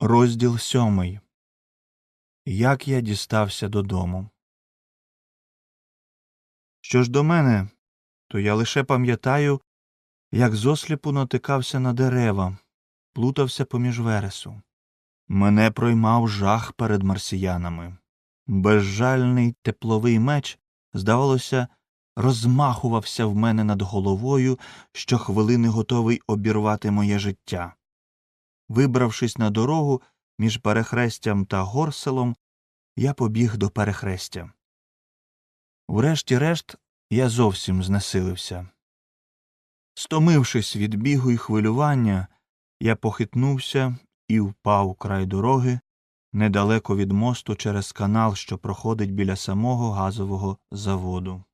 Розділ сьомий. Як я дістався додому. Що ж до мене, то я лише пам'ятаю, як зосліпу натикався на дерева, плутався поміж вересу. Мене проймав жах перед марсіянами. Безжальний тепловий меч, здавалося, розмахувався в мене над головою, щохвилини готовий обірвати моє життя. Вибравшись на дорогу між перехрестям та горселом, я побіг до перехрестя. Врешті-решт я зовсім знесилився. Стомившись від бігу й хвилювання, я похитнувся і впав край дороги недалеко від мосту через канал, що проходить біля самого газового заводу.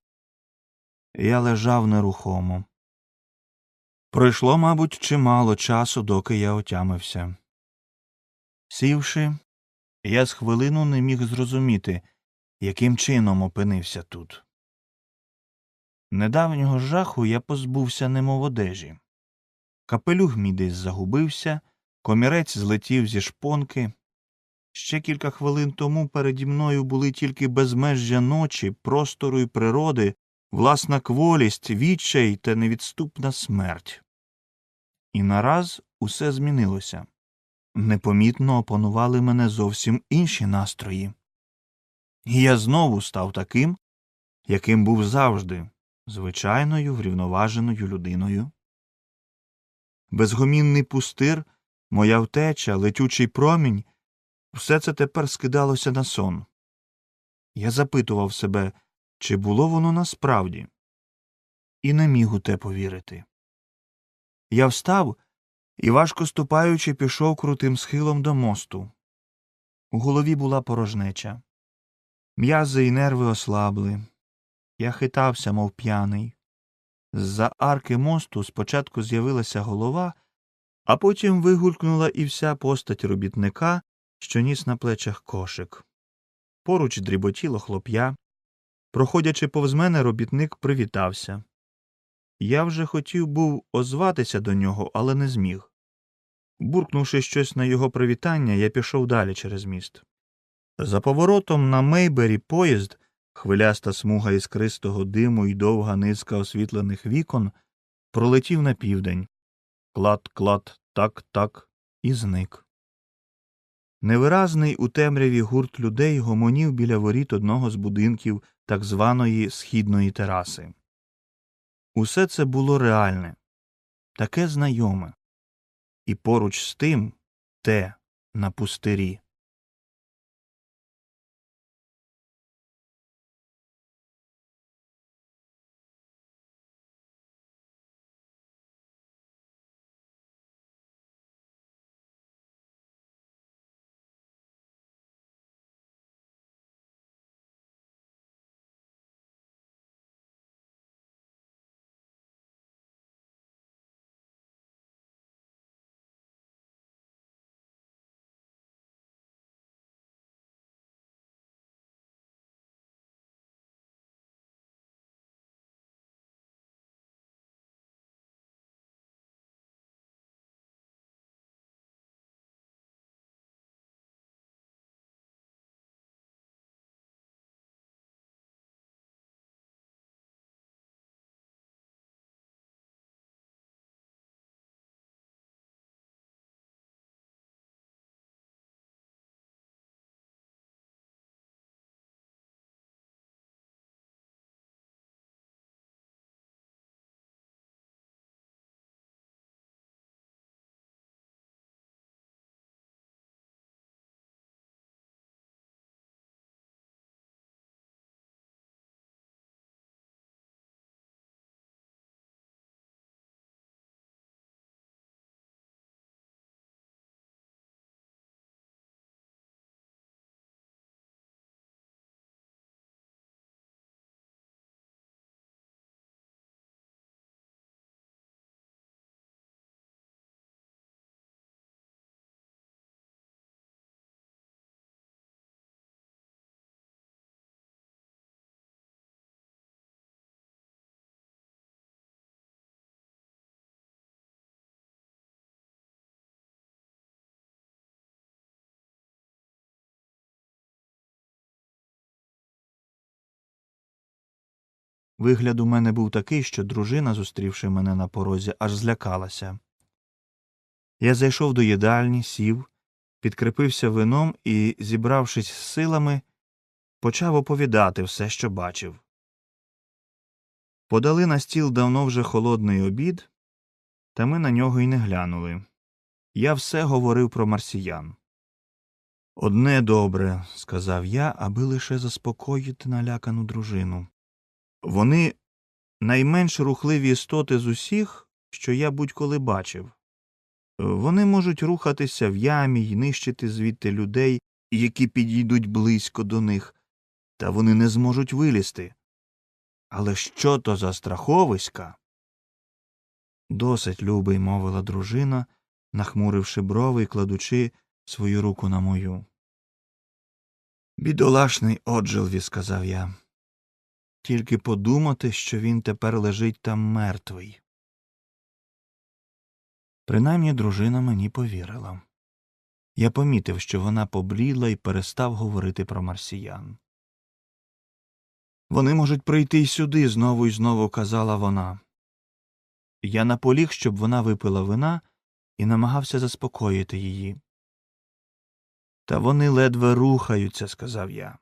Я лежав нерухомо. Пройшло, мабуть, чимало часу, доки я отямився. Сівши, я з хвилину не міг зрозуміти, яким чином опинився тут. Недавнього жаху я позбувся немов одежі. Капелюх мій десь загубився, комірець злетів зі шпонки. Ще кілька хвилин тому переді мною були тільки безмежжя ночі, простору й природи, власна кволість, відчай та невідступна смерть. І нараз усе змінилося. Непомітно опанували мене зовсім інші настрої. І я знову став таким, яким був завжди, звичайною врівноваженою людиною. Безгомінний пустир, моя втеча, летючий промінь все це тепер скидалося на сон. Я запитував себе, чи було воно насправді, і не міг у те повірити. Я встав і, важко ступаючи, пішов крутим схилом до мосту. У голові була порожнеча. М'язи й нерви ослабли. Я хитався, мов п'яний. З-за арки мосту спочатку з'явилася голова, а потім вигулькнула і вся постать робітника, що ніс на плечах кошик. Поруч дріботіло хлоп'я. Проходячи повз мене, робітник привітався. Я вже хотів був озватися до нього, але не зміг. Буркнувши щось на його привітання, я пішов далі через міст. За поворотом на Мейбері поїзд, хвиляста смуга іскристого диму і довга низка освітлених вікон, пролетів на південь. Клад, клад, так, так, і зник. Невиразний у темряві гурт людей гомонів біля воріт одного з будинків так званої східної тераси. Усе це було реальне, таке знайоме, і поруч з тим те на пустирі. Вигляд у мене був такий, що дружина, зустрівши мене на порозі, аж злякалася. Я зайшов до їдальні, сів, підкріпився вином і, зібравшись з силами, почав оповідати все, що бачив. Подали на стіл давно вже холодний обід, та ми на нього й не глянули. Я все говорив про марсіян. Одне добре, сказав я, аби лише заспокоїти налякану дружину. Вони найменш рухливі істоти з усіх, що я будь-коли бачив. Вони можуть рухатися в ямі й нищити звідти людей, які підійдуть близько до них, та вони не зможуть вилізти. Але що то за страховиська? Досить, любий, мовила дружина, нахмуривши брови і кладучи свою руку на мою. Бідолашний Оджелві, сказав я. Тільки подумати, що він тепер лежить там мертвий. Принаймні дружина мені повірила. Я помітив, що вона поблідла і перестав говорити про марсіян. Вони можуть прийти й сюди, знову і знову казала вона. Я наполіг, щоб вона випила вина і намагався заспокоїти її. Та вони ледве рухаються, сказав я.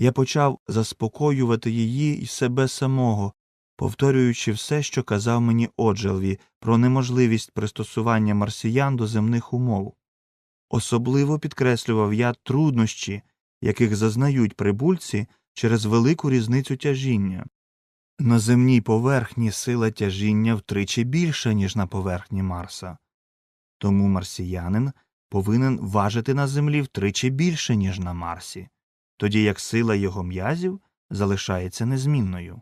Я почав заспокоювати її і себе самого, повторюючи все, що казав мені Оджелві про неможливість пристосування марсіян до земних умов. Особливо підкреслював я труднощі, яких зазнають прибульці через велику різницю тяжіння. На земній поверхні сила тяжіння втричі більша, ніж на поверхні Марса. Тому марсіянин повинен важити на землі втричі більше, ніж на Марсі, тоді як сила його м'язів залишається незмінною.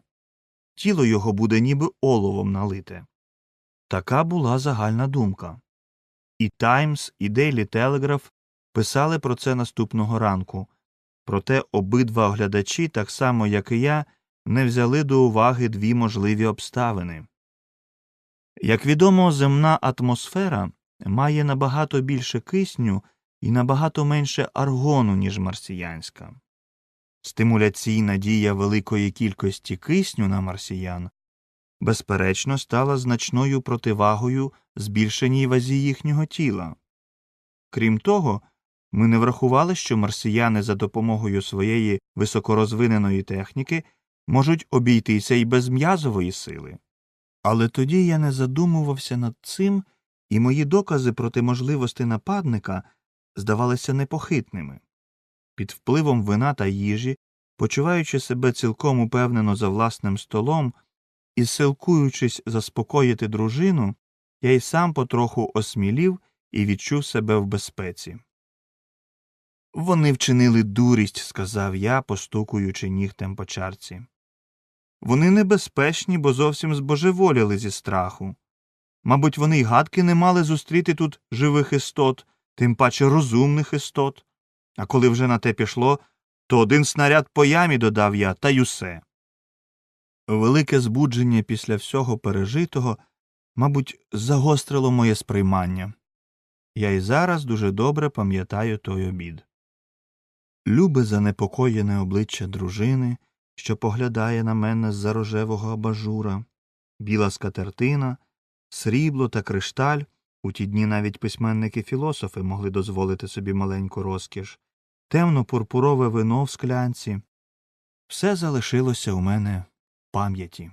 Тіло його буде ніби оловом налите. Така була загальна думка. І Таймс, і Дейлі Телеграф писали про це наступного ранку, проте обидва оглядачі, так само як і я, не взяли до уваги дві можливі обставини. Як відомо, земна атмосфера має набагато більше кисню і набагато менше аргону, ніж марсіянська. Стимуляційна дія великої кількості кисню на марсіян, безперечно, стала значною противагою збільшеній вазі їхнього тіла. Крім того, ми не врахували, що марсіяни за допомогою своєї високорозвиненої техніки можуть обійтися і без м'язової сили. Але тоді я не задумувався над цим, і мої докази проти можливості нападника здавалися непохитними. Під впливом вина та їжі, почуваючи себе цілком упевнено за власним столом і силкуючись заспокоїти дружину, я й сам потроху осмілів і відчув себе в безпеці. Вони вчинили дурість, сказав я, постукуючи нігтем по чарці. Вони небезпечні, бо зовсім збожеволіли зі страху. Мабуть, вони й гадки не мали зустріти тут живих істот, тим паче розумних істот. А коли вже на те пішло, то один снаряд по ямі додав я, та й усе. Велике збудження після всього пережитого, мабуть, загострило моє сприймання. Я й зараз дуже добре пам'ятаю той обід. Любе занепокоєне обличчя дружини, що поглядає на мене з за рожевого абажура, біла скатертина, срібло та кришталь у ті дні навіть письменники філософи могли дозволити собі маленьку розкіш, темно пурпурове вино в склянці. Все залишилося у мене в пам'яті.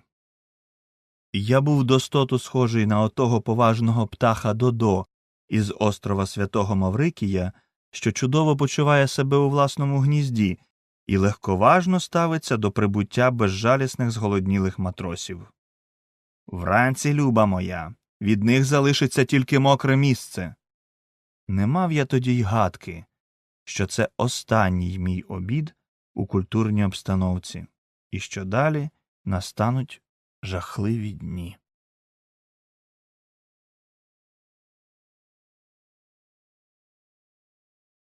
Я був достоту схожий на отого поважного птаха Додо із острова Святого Маврикія, що чудово почуває себе у власному гнізді і легковажно ставиться до прибуття безжалісних зголоднілих матросів. Вранці, люба моя, від них залишиться тільки мокре місце. Не мав я тоді й гадки, що це останній мій обід у культурній обстановці, і що далі настануть жахливі дні.